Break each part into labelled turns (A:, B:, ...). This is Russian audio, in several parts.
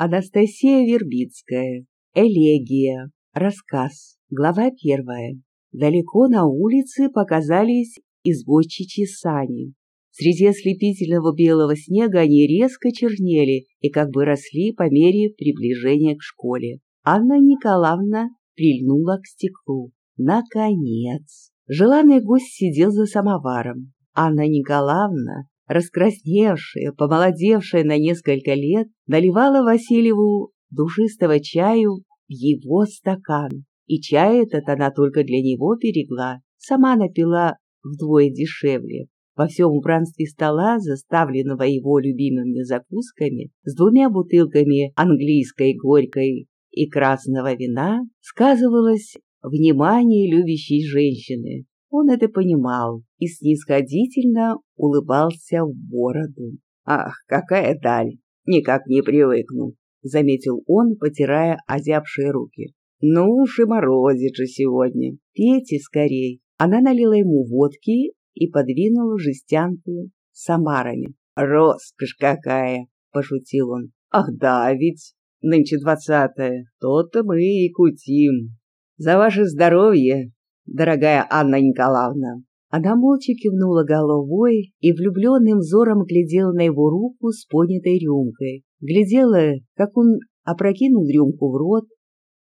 A: Анастасия Вербицкая. Элегия. Рассказ. Глава первая. Далеко на улице показались извозчичьи сани. Среди ослепительного белого снега они резко чернели и как бы росли по мере приближения к школе. Анна Николаевна прильнула к стеклу. Наконец! Желанный гость сидел за самоваром. Анна Николаевна раскрасневшая, помолодевшая на несколько лет, наливала Васильеву душистого чаю в его стакан. И чай этот она только для него берегла, сама напила вдвое дешевле. Во всем убранстве стола, заставленного его любимыми закусками, с двумя бутылками английской горькой и красного вина, сказывалось внимание любящей женщины, он это понимал и снисходительно улыбался в бороду. «Ах, какая даль! Никак не привыкну!» — заметил он, потирая озябшие руки. «Ну уж и морозит же сегодня! Пейте скорей!» Она налила ему водки и подвинула жестянку с омарами. «Роскошь какая!» — пошутил он. «Ах да, ведь нынче двадцатое, то-то мы и кутим. За ваше здоровье дорогая Анна Николаевна. Она молча кивнула головой и влюбленным взором глядела на его руку с понятой рюмкой. Глядела, как он опрокинул рюмку в рот,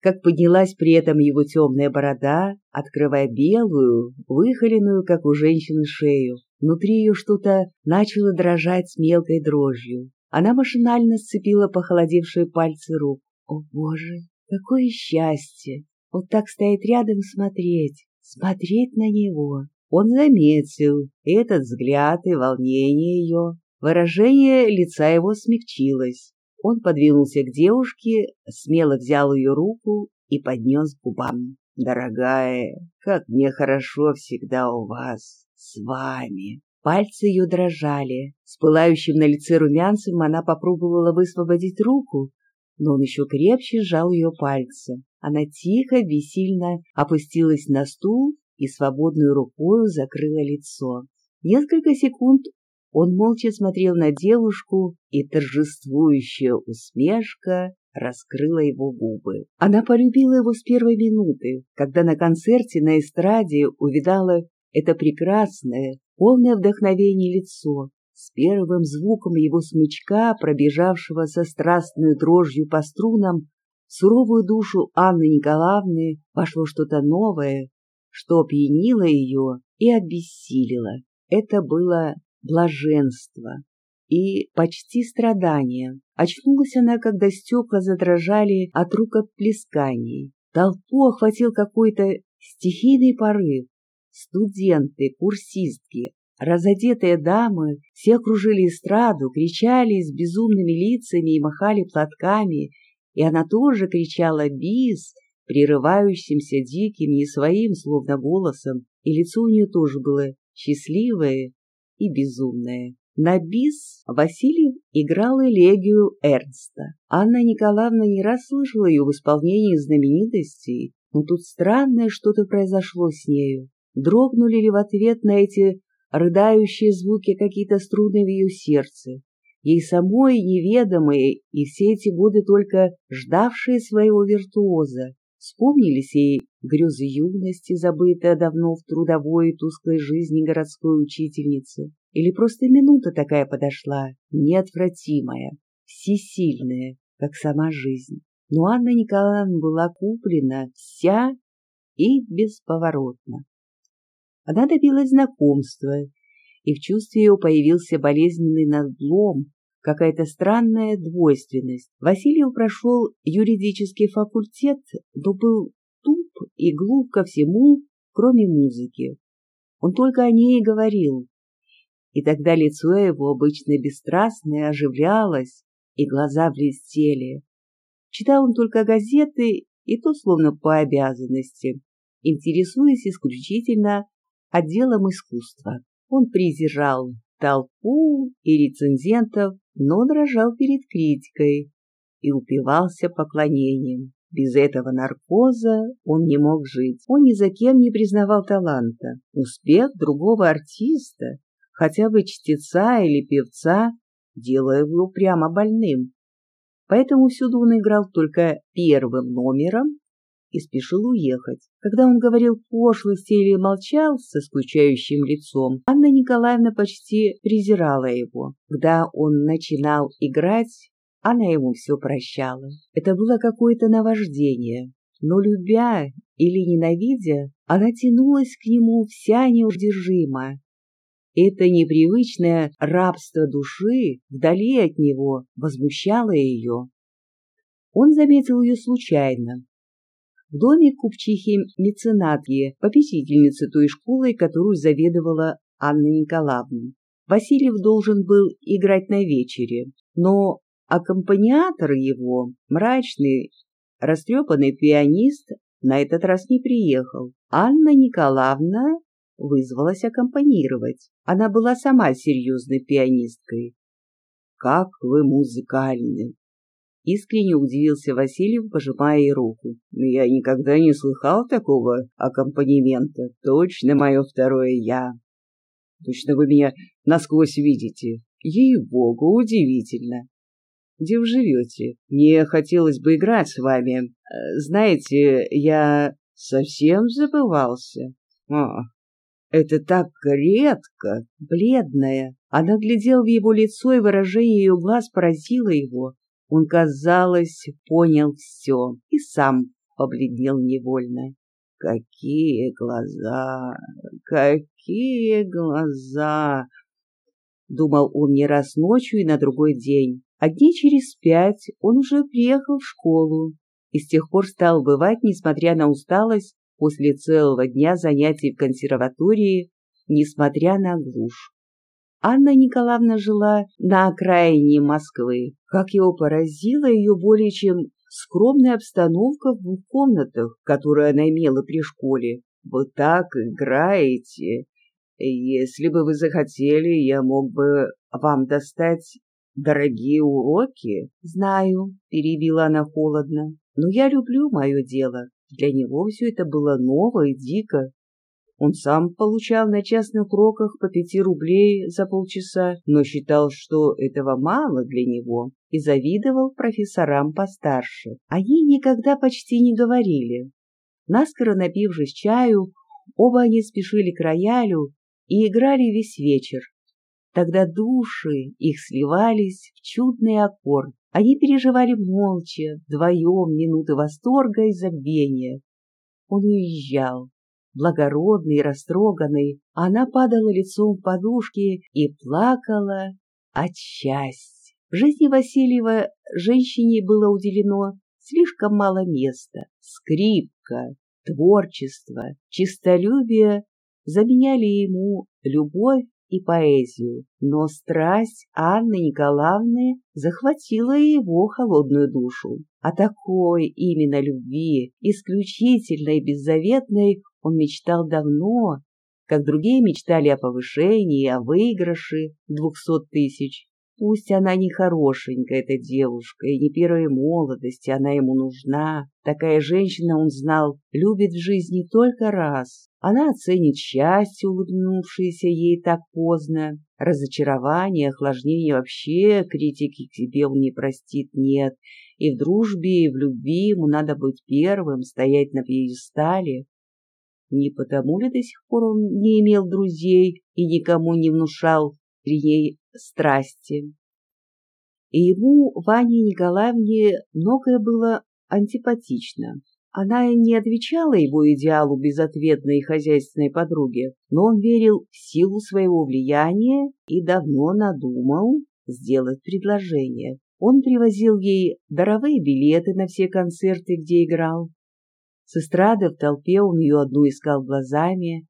A: как поднялась при этом его темная борода, открывая белую, выхоленную, как у женщины, шею. Внутри ее что-то начало дрожать с мелкой дрожью. Она машинально сцепила похолодевшие пальцы рук. О, Боже, какое счастье! Вот так стоит рядом смотреть, смотреть на него. Он заметил этот взгляд и волнение ее. Выражение лица его смягчилось. Он подвинулся к девушке, смело взял ее руку и поднес к губам. «Дорогая, как мне хорошо всегда у вас, с вами!» Пальцы ее дрожали. С пылающим на лице румянцем она попробовала высвободить руку, но он еще крепче сжал ее пальцы. Она тихо, бессильно опустилась на стул и свободной рукой закрыла лицо. Несколько секунд он молча смотрел на девушку, и торжествующая усмешка раскрыла его губы. Она полюбила его с первой минуты, когда на концерте на эстраде увидала это прекрасное, полное вдохновение лицо, с первым звуком его смычка, пробежавшего со страстной дрожью по струнам, суровую душу Анны Николаевны пошло что-то новое, что опьянило ее и обессилило. Это было блаженство и почти страдание. Очнулась она, когда стекла задрожали от рукоплесканий. Толпу охватил какой-то стихийный порыв. Студенты, курсистки, Разодетые дамы все окружили эстраду, кричали с безумными лицами и махали платками, и она тоже кричала «Бис!», прерывающимся диким, не своим, словно голосом, и лицо у нее тоже было счастливое и безумное. На бис Васильев играл элегию Эрнста. Анна Николаевна не раз слышала ее в исполнении знаменитостей, но тут странное что-то произошло с нею. Дрогнули ли в ответ на эти рыдающие звуки какие-то струны в ее сердце, ей самой неведомые и все эти годы только ждавшие своего виртуоза. Вспомнились ей грезы юности, забытые давно в трудовой и тусклой жизни городской учительницы. Или просто минута такая подошла, неотвратимая, всесильная, как сама жизнь. Но Анна Николаевна была куплена вся и бесповоротно. Она добилась знакомства, и в чувстве ее появился болезненный надлом, какая-то странная двойственность. Васильев прошел юридический факультет, но был туп и глуп ко всему, кроме музыки. Он только о ней и говорил. И тогда лицо его, обычно бесстрастное, оживлялось, и глаза блестели. Читал он только газеты, и то словно по обязанности, интересуясь исключительно отделом искусства. Он презирал толпу и рецензентов, но дрожал перед критикой и упивался поклонением. Без этого наркоза он не мог жить. Он ни за кем не признавал таланта. Успех другого артиста, хотя бы чтеца или певца, делая его прямо больным. поэтому всюду он играл только первым номером и спешил уехать. Когда он говорил пошлости или молчал со скучающим лицом, Анна Николаевна почти презирала его. Когда он начинал играть, она ему все прощала. Это было какое-то наваждение. Но любя или ненавидя, она тянулась к нему вся неудержимо. Это непривычное рабство души вдали от него возмущало ее. Он заметил ее случайно. В доме купчихи меценатки, попечительницы той школы, которую заведовала Анна Николаевна. Васильев должен был играть на вечере, но аккомпаниатор его, мрачный, растрепанный пианист, на этот раз не приехал. Анна Николаевна вызвалась аккомпанировать. Она была сама серьезной пианисткой. «Как вы музыкальны!» Искренне удивился Васильев, пожимая ей руку. «Я никогда не слыхал такого аккомпанемента. Точно мое второе «я». Точно вы меня насквозь видите. Ей-богу, удивительно. Где вы живете? Мне хотелось бы играть с вами. Знаете, я совсем забывался. А, это так редко, бледная. Она глядела в его лицо, и выражение ее глаз поразило его. Он, казалось, понял все и сам побледнел невольно. Какие глаза, какие глаза! Думал он не раз ночью и на другой день. А дней через пять он уже приехал в школу и с тех пор стал бывать, несмотря на усталость, после целого дня занятий в консерватории, несмотря на глушь. Анна Николаевна жила на окраине Москвы. Как его поразила ее более чем скромная обстановка в двух комнатах, которую она имела при школе. «Вы так играете. Если бы вы захотели, я мог бы вам достать дорогие уроки. Знаю, перебила она холодно, но я люблю мое дело. Для него все это было ново и дико. Он сам получал на частных уроках по пяти рублей за полчаса, но считал, что этого мало для него, и завидовал профессорам постарше. Они никогда почти не говорили. Наскоро напившись чаю, оба они спешили к роялю и играли весь вечер, Тогда души их сливались в чудный аккорд. Они переживали молча, вдвоем минуты восторга и забвения. Он уезжал, благородный и растроганный, она падала лицом в подушки и плакала от счастья. В жизни Васильева женщине было уделено слишком мало места. Скрипка, творчество, чистолюбие заменяли ему любовь и поэзию, но страсть Анны Николаевны захватила его холодную душу. О такой именно любви, исключительной беззаветной, он мечтал давно, как другие мечтали о повышении, о выигрыше двухсот тысяч. Пусть она не хорошенькая, эта девушка, и не первой молодости, она ему нужна. Такая женщина, он знал, любит в жизни только раз. Она оценит счастье, улыбнувшееся ей так поздно. Разочарование, охлаждение вообще, критики к себе он не простит, нет. И в дружбе, и в любви ему надо быть первым, стоять на пьедестале. Не потому ли до сих пор он не имел друзей и никому не внушал ней страсти. И ему, Ване Николаевне, многое было антипатично. Она не отвечала его идеалу безответной хозяйственной подруги, но он верил в силу своего влияния и давно надумал сделать предложение. Он привозил ей даровые билеты на все концерты, где играл. С эстрады в толпе он ее одну искал глазами,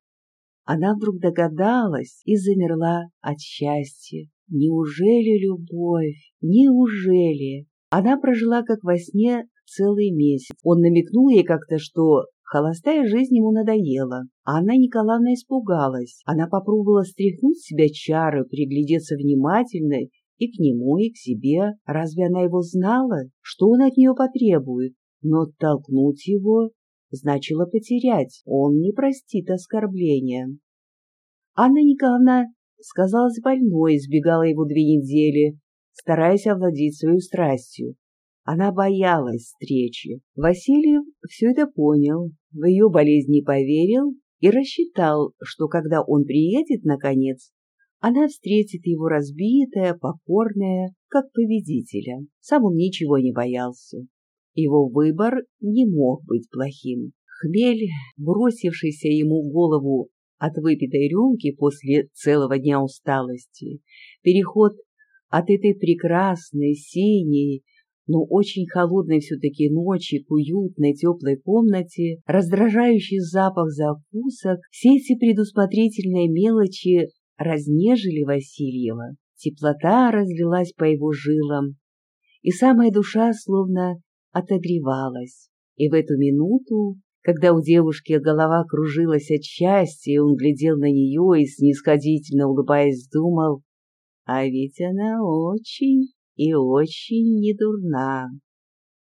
A: она вдруг догадалась и замерла от счастья. Неужели любовь? Неужели? Она прожила как во сне целый месяц. Он намекнул ей как-то, что холостая жизнь ему надоела. А Анна Николаевна испугалась. Она попробовала стряхнуть с себя чары, приглядеться внимательно и к нему, и к себе. Разве она его знала? Что он от нее потребует? Но толкнуть его значило потерять, он не простит оскорбления. Анна Николаевна сказалась больной, избегала его две недели, стараясь овладеть свою страстью. Она боялась встречи. Васильев все это понял, в ее болезни поверил и рассчитал, что когда он приедет, наконец, она встретит его разбитая, покорная, как победителя. Сам он ничего не боялся. Его выбор не мог быть плохим. Хмель, бросившийся ему в голову от выпитой рюмки после целого дня усталости, переход от этой прекрасной, синей, но очень холодной все-таки ночи к уютной теплой комнате, раздражающий запах закусок, все эти предусмотрительные мелочи разнежили Васильева. Теплота разлилась по его жилам, и самая душа словно отогревалась. И в эту минуту, когда у девушки голова кружилась от счастья, он глядел на нее и, снисходительно улыбаясь, думал, а ведь она очень и очень недурна.